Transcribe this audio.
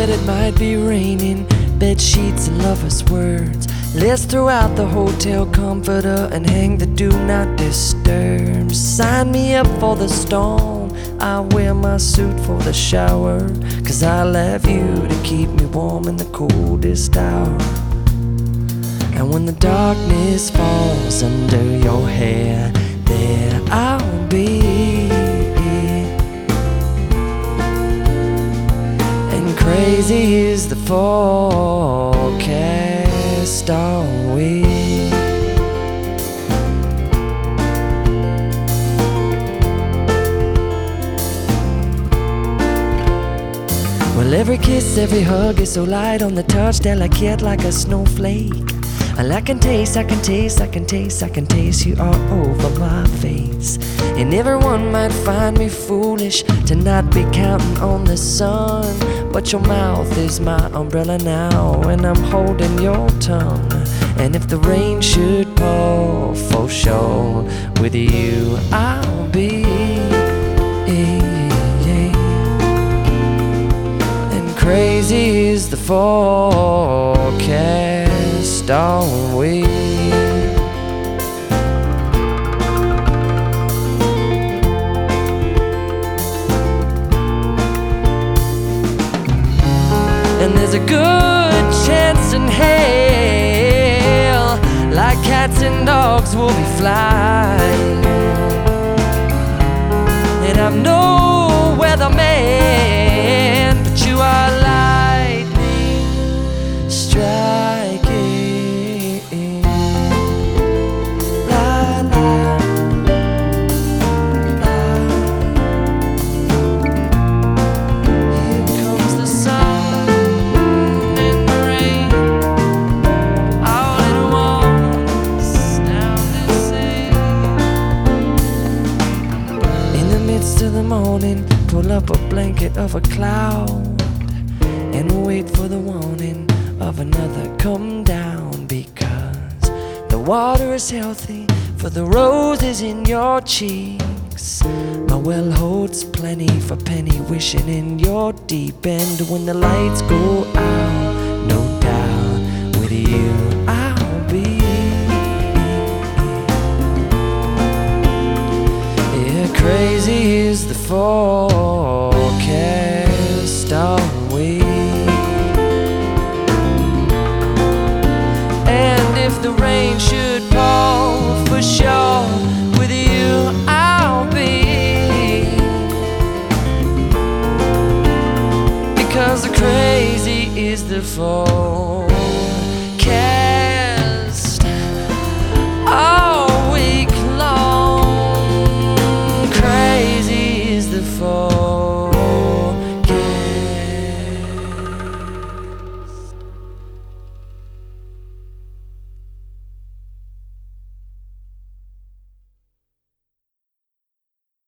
that it might be raining. Bed sheets and lovers' words. Let's throw out the hotel comforter and hang the do not disturb. Sign me up for the storm. I wear my suit for the shower. Cause I love you to keep me warm in the coldest hour. And when the darkness falls under your hair, there I'll crazy is the forecast, are we? Well, every kiss, every hug is so light on the touch, delicate like a snowflake. And I can taste, I can taste, I can taste, I can taste you all over my face. And everyone might find me foolish to not be counting on the sun. But your mouth is my umbrella now, and I'm holding your tongue. And if the rain should pour, for sure, with you I'll be. And crazy is the forecast, are there's a good chance in hell, like cats and dogs, will be flying. And I'm no weatherman, but you are the morning, pull up a blanket of a cloud and wait for the warning of another come down because the water is healthy for the roses in your cheeks. My well holds plenty for penny wishing in your deep end when the lights go out. No doubt with you forecast, are we? And if the rain should fall, for sure, with you I'll be. Because the crazy is the forecast.